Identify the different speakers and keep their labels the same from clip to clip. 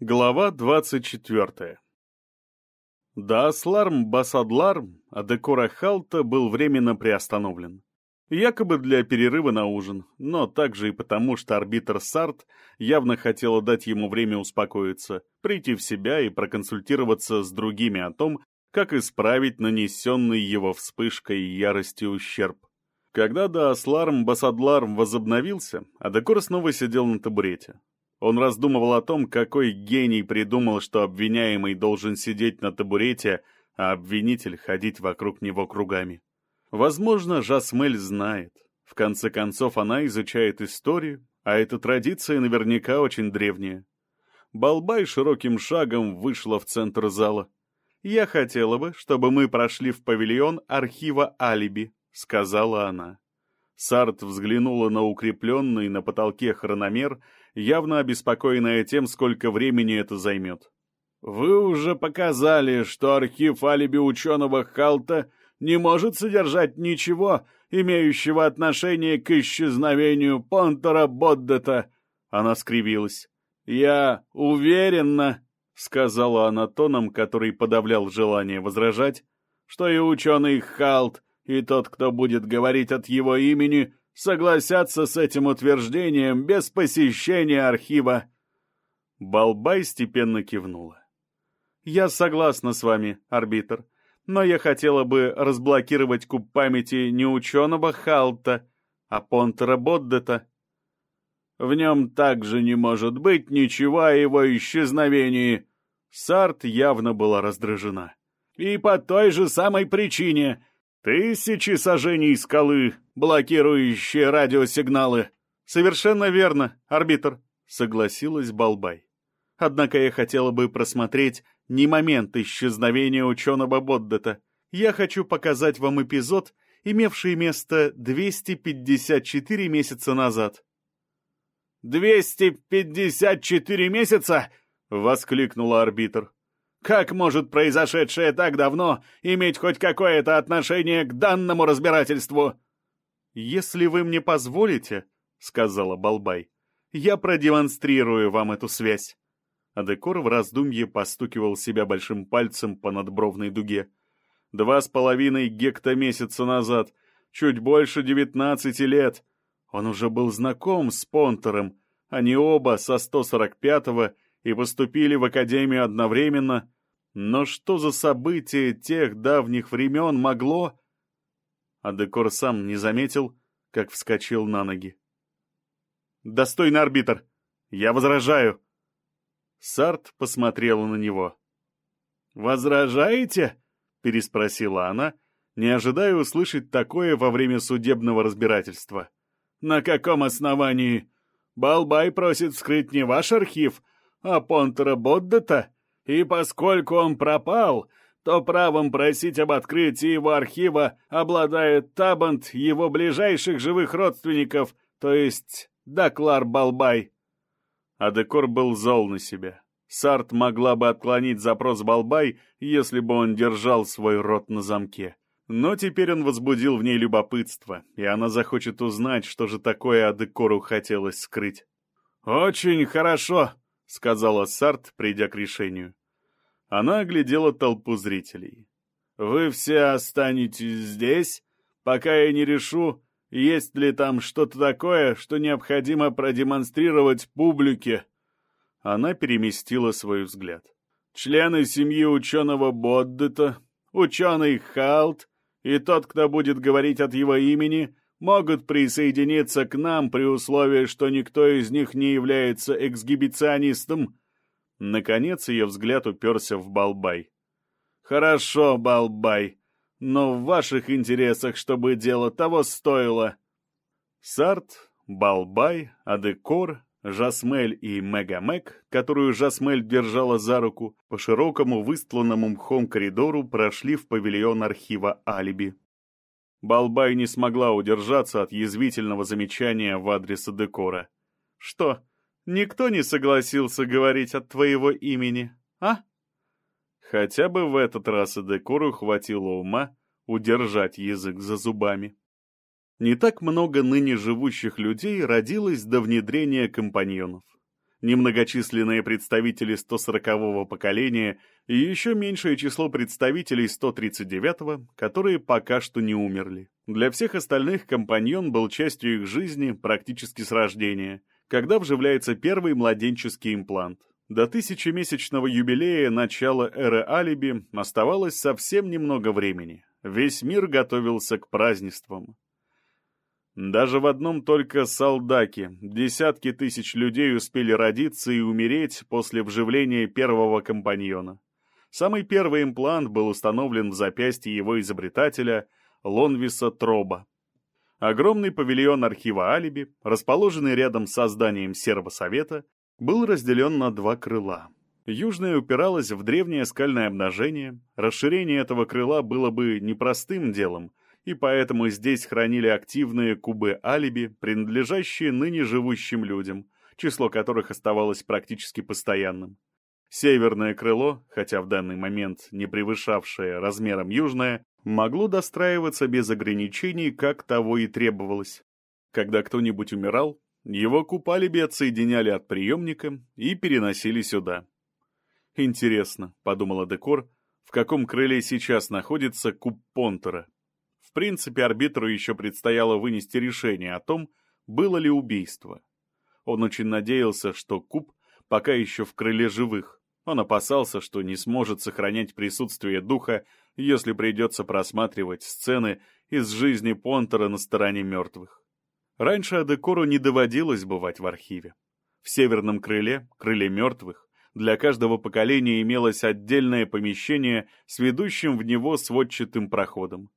Speaker 1: Глава 24 Даасларм Басадларм Адекора Халта был временно приостановлен. Якобы для перерыва на ужин, но также и потому, что арбитр Сарт явно хотел дать ему время успокоиться, прийти в себя и проконсультироваться с другими о том, как исправить нанесенный его вспышкой ярости ущерб. Когда Даасларм Басадларм возобновился, Адекор снова сидел на табурете. Он раздумывал о том, какой гений придумал, что обвиняемый должен сидеть на табурете, а обвинитель ходить вокруг него кругами. Возможно, Жасмель знает. В конце концов, она изучает историю, а эта традиция наверняка очень древняя. Балбай широким шагом вышла в центр зала. «Я хотела бы, чтобы мы прошли в павильон архива алиби», — сказала она. Сарт взглянула на укрепленный на потолке хрономер явно обеспокоенная тем, сколько времени это займет. «Вы уже показали, что архив алиби ученого Халта не может содержать ничего, имеющего отношение к исчезновению Понтера Боддета», — она скривилась. «Я уверена», — сказала она тоном, который подавлял желание возражать, «что и ученый Халт, и тот, кто будет говорить от его имени, согласятся с этим утверждением без посещения архива. Балбай степенно кивнула. «Я согласна с вами, арбитр, но я хотела бы разблокировать куб памяти не ученого Халта, а Понтера Боддета. В нем также не может быть ничего о его исчезновении». Сарт явно была раздражена. «И по той же самой причине Тысячи сажений скалы, блокирующие радиосигналы. Совершенно верно, арбитр, согласилась Балбай. Однако я хотела бы просмотреть не момент исчезновения ученого Боддета. Я хочу показать вам эпизод, имевший место 254 месяца назад. «254 месяца?» — воскликнула арбитр. Как может произошедшее так давно иметь хоть какое-то отношение к данному разбирательству? «Если вы мне позволите», — сказала Балбай, — «я продемонстрирую вам эту связь». Адекор в раздумье постукивал себя большим пальцем по надбровной дуге. Два с половиной гекта месяца назад, чуть больше девятнадцати лет. Он уже был знаком с Понтером, они оба со 145-го и поступили в академию одновременно, но что за событие тех давних времен могло... А Декор сам не заметил, как вскочил на ноги. «Достойный арбитр! Я возражаю!» Сарт посмотрела на него. «Возражаете?» — переспросила она, не ожидая услышать такое во время судебного разбирательства. «На каком основании? Балбай просит вскрыть не ваш архив, а Понтера Боддета, и поскольку он пропал, то правом просить об открытии его архива обладает Табант его ближайших живых родственников, то есть Даклар Балбай. Адекор был зол на себя. Сарт могла бы отклонить запрос Балбай, если бы он держал свой рот на замке. Но теперь он возбудил в ней любопытство, и она захочет узнать, что же такое Адекору хотелось скрыть. «Очень хорошо», — сказала Сарт, придя к решению. Она оглядела толпу зрителей. «Вы все останетесь здесь, пока я не решу, есть ли там что-то такое, что необходимо продемонстрировать публике». Она переместила свой взгляд. «Члены семьи ученого Боддета, ученый Халт и тот, кто будет говорить от его имени, могут присоединиться к нам при условии, что никто из них не является эксгибиционистом». Наконец ее взгляд уперся в Балбай. «Хорошо, Балбай, но в ваших интересах, чтобы дело того стоило». Сарт, Балбай, Адекор, Жасмель и Мегамек, которую Жасмель держала за руку, по широкому выстланному мхом коридору прошли в павильон архива Алиби. Балбай не смогла удержаться от язвительного замечания в адрес Декора. «Что, никто не согласился говорить от твоего имени, а?» Хотя бы в этот раз Декору хватило ума удержать язык за зубами. Не так много ныне живущих людей родилось до внедрения компаньонов. Немногочисленные представители 140-го поколения и еще меньшее число представителей 139-го, которые пока что не умерли. Для всех остальных компаньон был частью их жизни практически с рождения, когда вживляется первый младенческий имплант. До тысячемесячного юбилея начала эры алиби оставалось совсем немного времени. Весь мир готовился к празднествам. Даже в одном только Салдаке десятки тысяч людей успели родиться и умереть после вживления первого компаньона. Самый первый имплант был установлен в запястье его изобретателя Лонвиса Троба. Огромный павильон архива Алиби, расположенный рядом с зданием Сервосовета, был разделен на два крыла. Южное упиралось в древнее скальное обнажение, расширение этого крыла было бы непростым делом — и поэтому здесь хранили активные кубы алиби, принадлежащие ныне живущим людям, число которых оставалось практически постоянным. Северное крыло, хотя в данный момент не превышавшее размером южное, могло достраиваться без ограничений, как того и требовалось. Когда кто-нибудь умирал, его куб алиби отсоединяли от приемника и переносили сюда. «Интересно», — подумала Декор, — «в каком крыле сейчас находится куб Понтера?» Принципе, арбитру еще предстояло вынести решение о том, было ли убийство. Он очень надеялся, что Куб пока еще в крыле живых. Он опасался, что не сможет сохранять присутствие духа, если придется просматривать сцены из жизни Понтера на стороне мертвых. Раньше Адекору не доводилось бывать в архиве. В северном крыле, крыле мертвых, для каждого поколения имелось отдельное помещение с ведущим в него сводчатым проходом.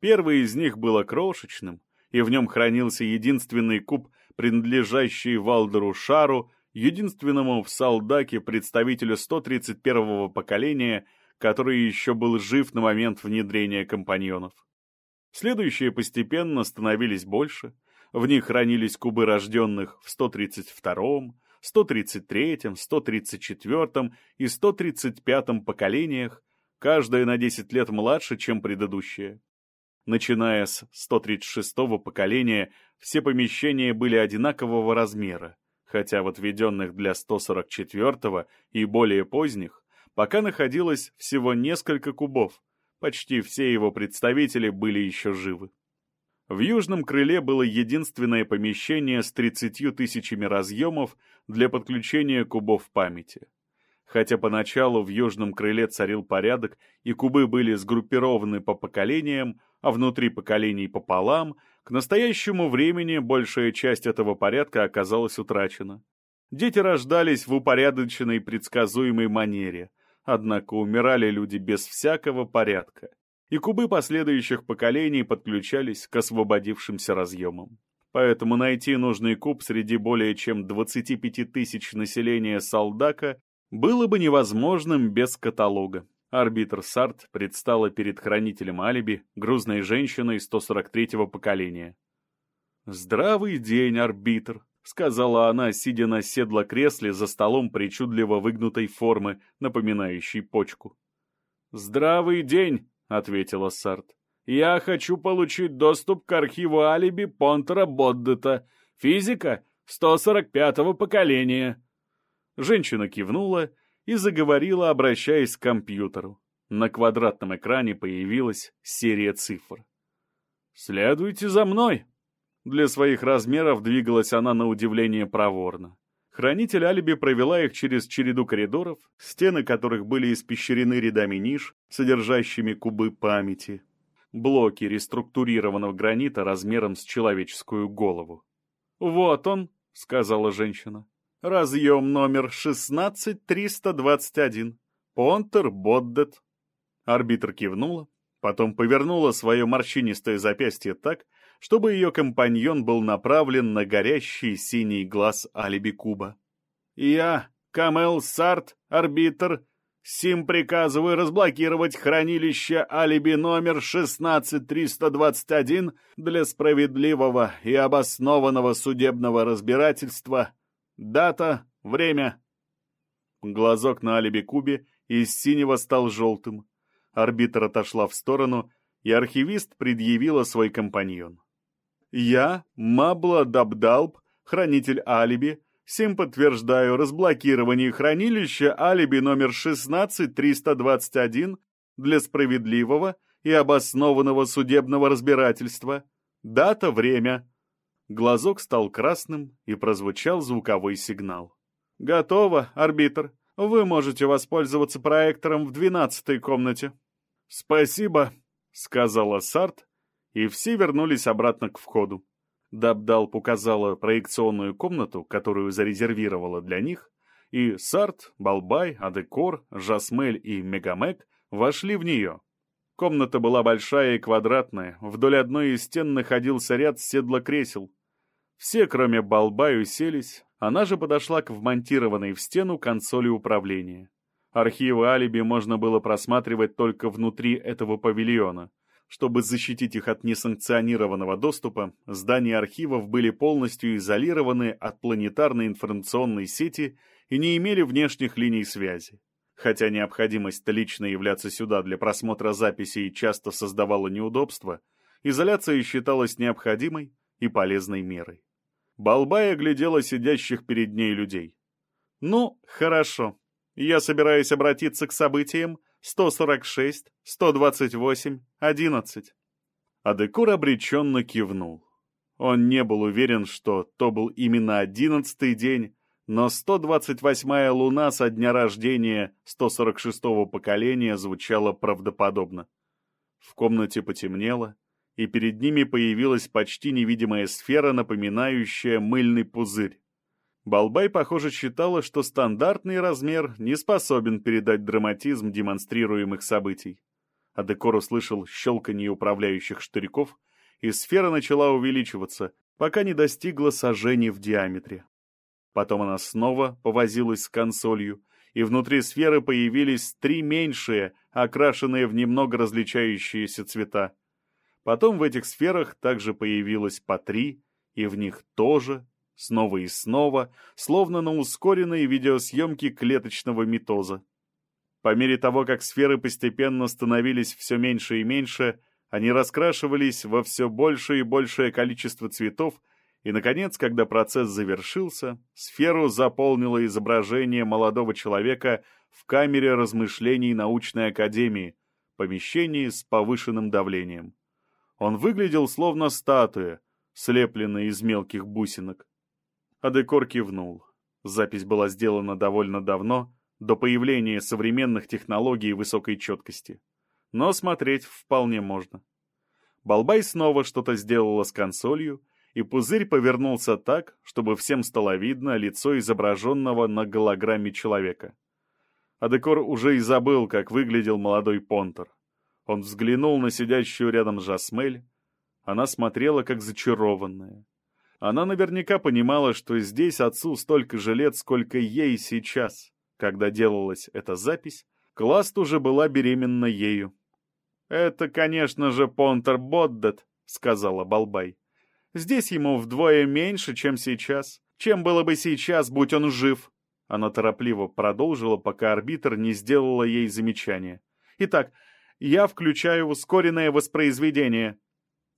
Speaker 1: Первый из них было крошечным, и в нем хранился единственный куб, принадлежащий Валдеру Шару, единственному в Салдаке представителю 131-го поколения, который еще был жив на момент внедрения компаньонов. Следующие постепенно становились больше, в них хранились кубы рожденных в 132-м, 133-м, 134-м и 135-м поколениях, каждая на 10 лет младше, чем предыдущая. Начиная с 136-го поколения, все помещения были одинакового размера, хотя в отведенных для 144-го и более поздних пока находилось всего несколько кубов, почти все его представители были еще живы. В южном крыле было единственное помещение с 30 тысячами разъемов для подключения кубов памяти. Хотя поначалу в южном крыле царил порядок и кубы были сгруппированы по поколениям, а внутри поколений пополам, к настоящему времени большая часть этого порядка оказалась утрачена. Дети рождались в упорядоченной предсказуемой манере, однако умирали люди без всякого порядка, и кубы последующих поколений подключались к освободившимся разъемам. Поэтому найти нужный куб среди более чем 25 тысяч населения Салдака было бы невозможным без каталога. Арбитр Сарт предстала перед хранителем алиби, грузной женщиной 143-го поколения. «Здравый день, арбитр», — сказала она, сидя на седло-кресле за столом причудливо выгнутой формы, напоминающей почку. «Здравый день», — ответила Сарт. «Я хочу получить доступ к архиву алиби Понтера Боддета, физика 145-го поколения». Женщина кивнула и заговорила, обращаясь к компьютеру. На квадратном экране появилась серия цифр. «Следуйте за мной!» Для своих размеров двигалась она на удивление проворно. Хранитель алиби провела их через череду коридоров, стены которых были испещрены рядами ниш, содержащими кубы памяти. Блоки реструктурированного гранита размером с человеческую голову. «Вот он», — сказала женщина. Разъем номер 16321. Понтер Боддет. Арбитр кивнула, потом повернула свое морщинистое запястье так, чтобы ее компаньон был направлен на горящий синий глаз алиби Куба. «Я, Камел Сарт, арбитр, сим приказываю разблокировать хранилище алиби номер 16321 для справедливого и обоснованного судебного разбирательства Дата, время. Глазок на алиби Кубе из синего стал желтым. Арбитр отошла в сторону, и архивист предъявила свой компаньон. «Я, Мабла Дабдалб, хранитель алиби, Сим подтверждаю разблокирование хранилища алиби номер 16321 для справедливого и обоснованного судебного разбирательства. Дата, время. Глазок стал красным и прозвучал звуковой сигнал. «Готово, арбитр. Вы можете воспользоваться проектором в двенадцатой комнате». «Спасибо», — сказала Сарт, и все вернулись обратно к входу. Дабдал показала проекционную комнату, которую зарезервировала для них, и Сарт, Балбай, Адекор, Жасмель и Мегамек вошли в нее. Комната была большая и квадратная, вдоль одной из стен находился ряд седлокресел. Все, кроме Балбай, уселись, она же подошла к вмонтированной в стену консоли управления. Архивы алиби можно было просматривать только внутри этого павильона — чтобы защитить их от несанкционированного доступа, здания архивов были полностью изолированы от планетарной информационной сети и не имели внешних линий связи. Хотя необходимость лично являться сюда для просмотра записей часто создавала неудобства, изоляция считалась необходимой и полезной мерой. Балбая глядела сидящих перед ней людей. «Ну, хорошо. Я собираюсь обратиться к событиям, 146, 128, 11. Адекур обреченно кивнул. Он не был уверен, что то был именно одиннадцатый день, но 128-я луна со дня рождения 146-го поколения звучала правдоподобно. В комнате потемнело, и перед ними появилась почти невидимая сфера, напоминающая мыльный пузырь. Балбай, похоже, считала, что стандартный размер не способен передать драматизм демонстрируемых событий. А Декор услышал щелканье управляющих штырьков, и сфера начала увеличиваться, пока не достигла сожжений в диаметре. Потом она снова повозилась с консолью, и внутри сферы появились три меньшие, окрашенные в немного различающиеся цвета. Потом в этих сферах также появилось по три, и в них тоже снова и снова, словно на ускоренной видеосъемке клеточного митоза. По мере того, как сферы постепенно становились все меньше и меньше, они раскрашивались во все большее и большее количество цветов, и, наконец, когда процесс завершился, сферу заполнило изображение молодого человека в камере размышлений научной академии, помещении с повышенным давлением. Он выглядел словно статуя, слепленная из мелких бусинок. Адекор кивнул. Запись была сделана довольно давно, до появления современных технологий высокой четкости. Но смотреть вполне можно. Балбай снова что-то сделала с консолью, и пузырь повернулся так, чтобы всем стало видно лицо изображенного на голограмме человека. Адекор уже и забыл, как выглядел молодой Понтер. Он взглянул на сидящую рядом Жасмель. Она смотрела, как зачарованная. Она наверняка понимала, что здесь отцу столько же лет, сколько ей сейчас. Когда делалась эта запись, Класт уже была беременна ею. «Это, конечно же, Понтер Боддет», — сказала Балбай. «Здесь ему вдвое меньше, чем сейчас. Чем было бы сейчас, будь он жив?» Она торопливо продолжила, пока арбитр не сделала ей замечание. «Итак, я включаю ускоренное воспроизведение.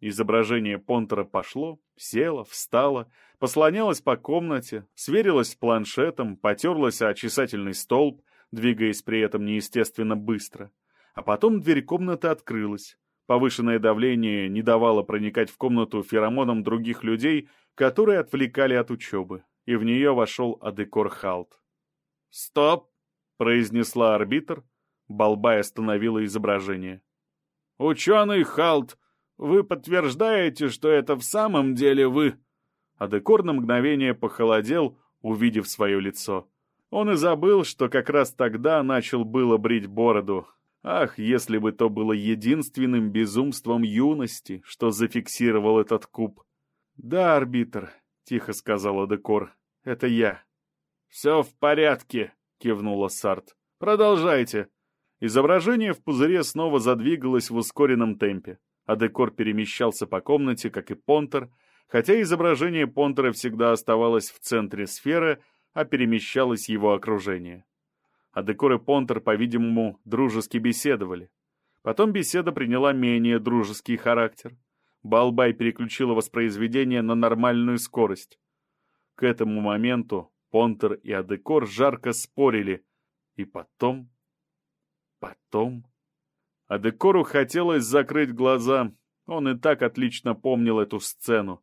Speaker 1: Изображение Понтера пошло, село, встало, послонялось по комнате, сверилось с планшетом, потерлось о чесательный столб, двигаясь при этом неестественно быстро. А потом дверь комнаты открылась. Повышенное давление не давало проникать в комнату феромоном других людей, которые отвлекали от учебы, и в нее вошел Адекор Халт. «Стоп!» — произнесла арбитр. Балбай остановила изображение. «Ученый Халт!» Вы подтверждаете, что это в самом деле вы?» Адекор на мгновение похолодел, увидев свое лицо. Он и забыл, что как раз тогда начал было брить бороду. Ах, если бы то было единственным безумством юности, что зафиксировал этот куб. «Да, арбитр», — тихо сказала Декор, — «это я». «Все в порядке», — кивнула Сарт. «Продолжайте». Изображение в пузыре снова задвигалось в ускоренном темпе а декор перемещался по комнате, как и Понтер, хотя изображение Понтера всегда оставалось в центре сферы, а перемещалось его окружение. А декор и Понтер, по-видимому, дружески беседовали. Потом беседа приняла менее дружеский характер. Балбай переключила воспроизведение на нормальную скорость. К этому моменту Понтер и Адекор жарко спорили. И потом... Потом... Адекору хотелось закрыть глаза. Он и так отлично помнил эту сцену.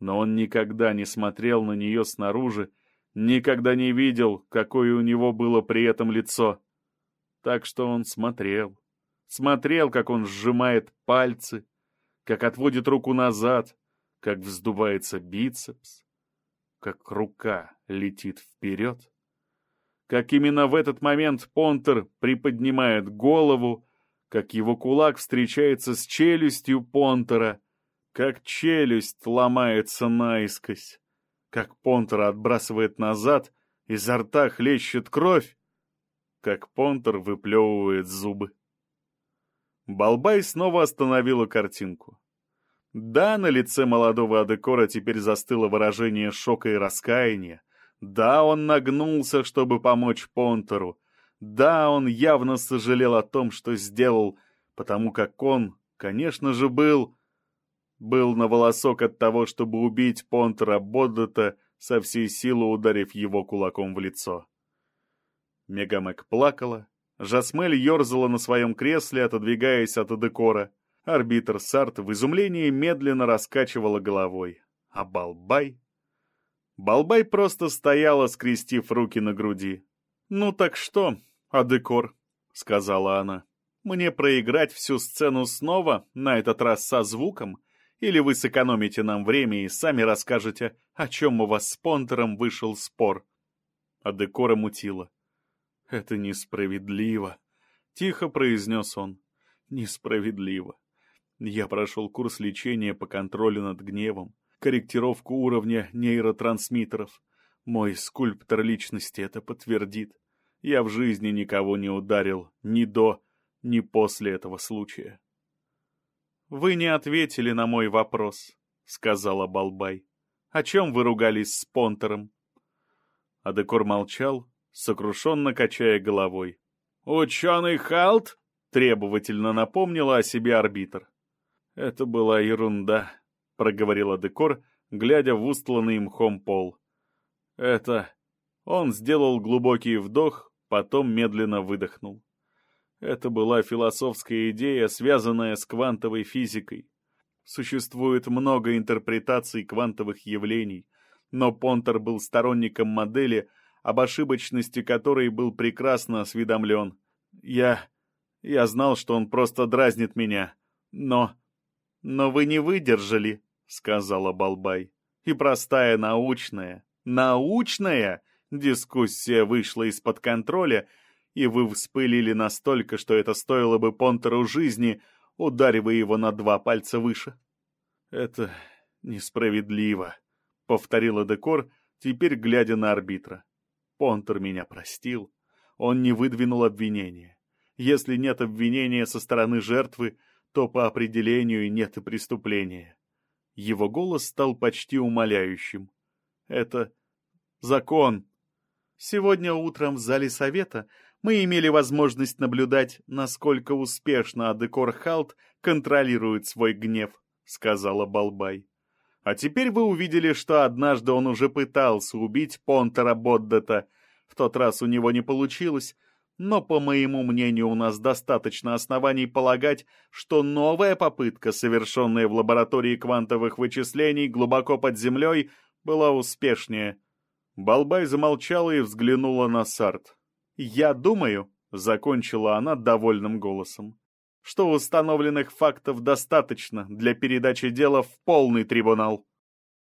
Speaker 1: Но он никогда не смотрел на нее снаружи, никогда не видел, какое у него было при этом лицо. Так что он смотрел. Смотрел, как он сжимает пальцы, как отводит руку назад, как вздувается бицепс, как рука летит вперед, как именно в этот момент Понтер приподнимает голову, как его кулак встречается с челюстью Понтера, как челюсть ломается наискось, как Понтера отбрасывает назад, изо рта хлещет кровь, как Понтер выплевывает зубы. Балбай снова остановила картинку. Да, на лице молодого Адекора теперь застыло выражение шока и раскаяния. Да, он нагнулся, чтобы помочь Понтеру. Да, он явно сожалел о том, что сделал, потому как он, конечно же, был... Был на волосок от того, чтобы убить Понтера Боддета, со всей силы ударив его кулаком в лицо. Мегамек плакала. Жасмель ерзала на своем кресле, отодвигаясь от Адекора. Арбитр Сарт в изумлении медленно раскачивала головой. А Балбай? Балбай просто стояла, скрестив руки на груди. «Ну так что, Адекор?» — сказала она. «Мне проиграть всю сцену снова, на этот раз со звуком? Или вы сэкономите нам время и сами расскажете, о чем у вас с Понтером вышел спор?» Адекора мутила. «Это несправедливо», — тихо произнес он. «Несправедливо. Я прошел курс лечения по контролю над гневом, корректировку уровня нейротрансмиттеров. Мой скульптор личности это подтвердит. Я в жизни никого не ударил ни до, ни после этого случая. «Вы не ответили на мой вопрос», — сказала Балбай. «О чем вы ругались с Понтером?» Адекор молчал, сокрушенно качая головой. «Ученый Халт?» — требовательно напомнила о себе арбитр. «Это была ерунда», — проговорила Декор, глядя в устланный мхом пол. «Это...» Он сделал глубокий вдох, потом медленно выдохнул. Это была философская идея, связанная с квантовой физикой. Существует много интерпретаций квантовых явлений, но Понтер был сторонником модели, об ошибочности которой был прекрасно осведомлен. Я... я знал, что он просто дразнит меня, но... «Но вы не выдержали», — сказала Балбай. «И простая научная, научная дискуссия вышла из-под контроля, и вы вспылили настолько, что это стоило бы Понтеру жизни, ударивая его на два пальца выше». «Это несправедливо», — повторила Декор, теперь глядя на арбитра. «Понтер меня простил. Он не выдвинул обвинения. Если нет обвинения со стороны жертвы, то по определению нет и преступления. Его голос стал почти умоляющим. Это закон. Сегодня утром в зале совета мы имели возможность наблюдать, насколько успешно Адекор Халт контролирует свой гнев, сказала Балбай. А теперь вы увидели, что однажды он уже пытался убить Понтера Боддета. В тот раз у него не получилось, но, по моему мнению, у нас достаточно оснований полагать, что новая попытка, совершенная в лаборатории квантовых вычислений глубоко под землей, была успешнее. Балбай замолчала и взглянула на Сарт. «Я думаю», — закончила она довольным голосом, «что установленных фактов достаточно для передачи дела в полный трибунал».